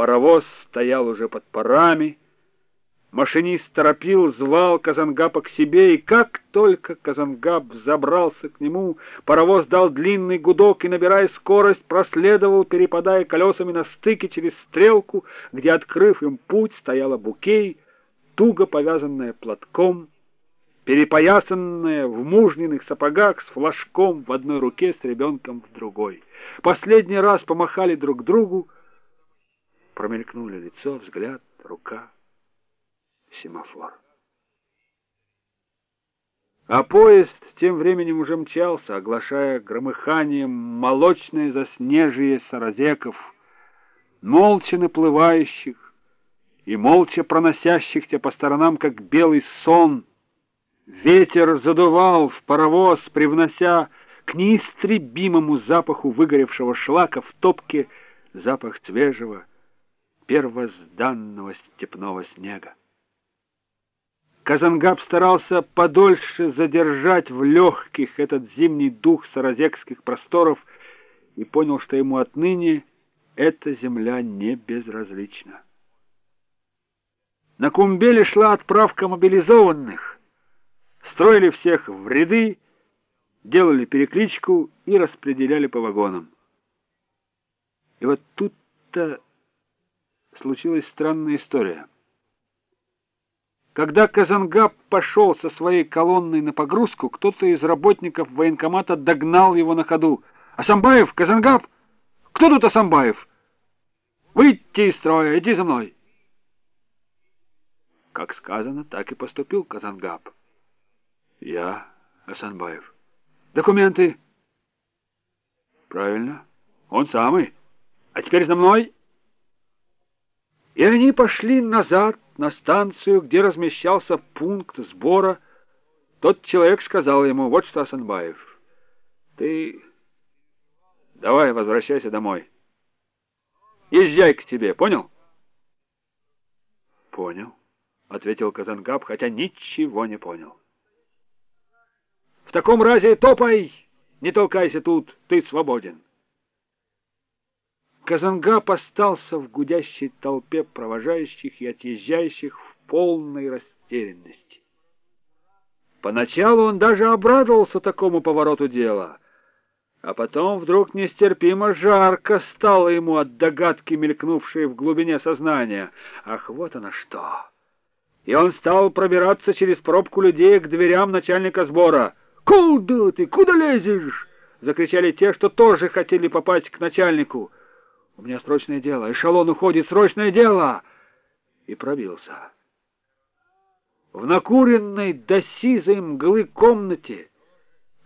Паровоз стоял уже под парами. Машинист торопил, звал Казангапа к себе, и как только Казангап забрался к нему, паровоз дал длинный гудок и, набирая скорость, проследовал, перепадая колесами на стыке через стрелку, где, открыв им путь, стояла букей, туго повязанная платком, перепоясанная в мужниных сапогах с флажком в одной руке, с ребенком в другой. Последний раз помахали друг другу, промелькнули лицо, взгляд, рука — семафор. А поезд тем временем уже мчался, оглашая громыханием молочное заснежие саразеков, молча наплывающих и молча проносящихся по сторонам, как белый сон. Ветер задувал в паровоз, привнося к неистребимому запаху выгоревшего шлака в топке запах свежего, первозданного степного снега. Казангаб старался подольше задержать в легких этот зимний дух саразекских просторов и понял, что ему отныне эта земля не безразлична. На Кумбеле шла отправка мобилизованных. Строили всех в ряды, делали перекличку и распределяли по вагонам. И вот тут-то случилась странная история. Когда Казангаб пошел со своей колонной на погрузку, кто-то из работников военкомата догнал его на ходу. «Асамбаев! Казангаб! Кто тут Асамбаев? Выйти из строя! Иди за мной!» Как сказано, так и поступил Казангаб. «Я Асанбаев. Документы?» «Правильно, он самый. А теперь за мной!» И они пошли назад, на станцию, где размещался пункт сбора, тот человек сказал ему, вот что, Асанбаев, ты давай возвращайся домой. Езжай к тебе, понял? Понял, ответил Казангаб, хотя ничего не понял. В таком разе топай, не толкайся тут, ты свободен. Казангап остался в гудящей толпе провожающих и отъезжающих в полной растерянности. Поначалу он даже обрадовался такому повороту дела, а потом вдруг нестерпимо жарко стало ему от догадки, мелькнувшей в глубине сознания. Ах, вот оно что! И он стал пробираться через пробку людей к дверям начальника сбора. «Куда ты? Куда лезешь?» — закричали те, что тоже хотели попасть к начальнику. У меня срочное дело. Эшелон уходит. Срочное дело!» И пробился. В накуренной до сизой мглы комнате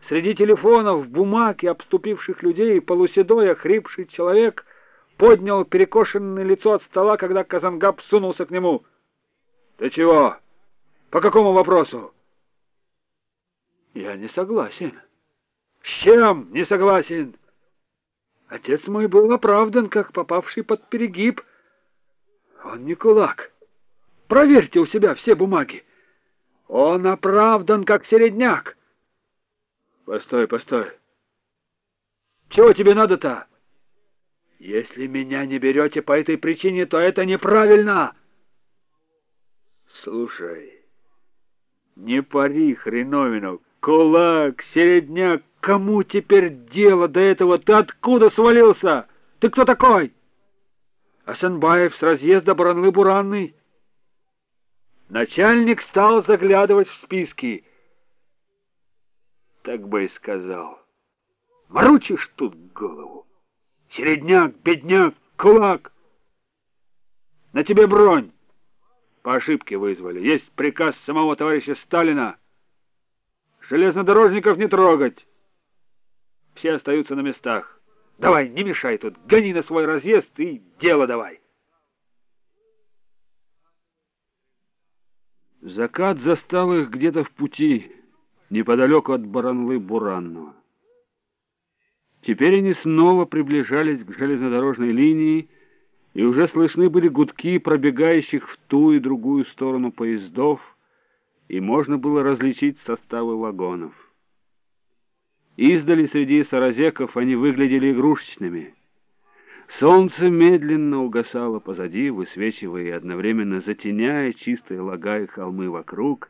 среди телефонов, бумаг и обступивших людей полуседой, охрипший человек поднял перекошенное лицо от стола, когда Казангаб сунулся к нему. «Ты чего? По какому вопросу?» «Я не согласен». «С чем не согласен?» Отец мой был оправдан, как попавший под перегиб. Он не кулак. Проверьте у себя все бумаги. Он оправдан, как середняк. Постой, постой. Чего тебе надо-то? Если меня не берете по этой причине, то это неправильно. Слушай, не пари, хреновину. Кулак, середняк, Кому теперь дело до этого? Ты откуда свалился? Ты кто такой? Асанбаев с разъезда Баранлы-Буранный. Начальник стал заглядывать в списки. Так бы и сказал. Морочишь тут голову. Середняк, бедняк, кулак. На тебе бронь. По ошибке вызвали. Есть приказ самого товарища Сталина. Железнодорожников не трогать все остаются на местах. Давай, не мешай тут, гони на свой разъезд и дело давай. Закат застал их где-то в пути, неподалеку от Баранлы-Буранного. Теперь они снова приближались к железнодорожной линии, и уже слышны были гудки пробегающих в ту и другую сторону поездов, и можно было различить составы вагонов. Издали среди саразеков они выглядели игрушечными. Солнце медленно угасало позади, высвечивая и одновременно затеняя чистые лага и холмы вокруг,